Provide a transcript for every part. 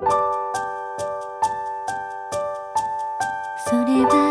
それは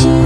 you.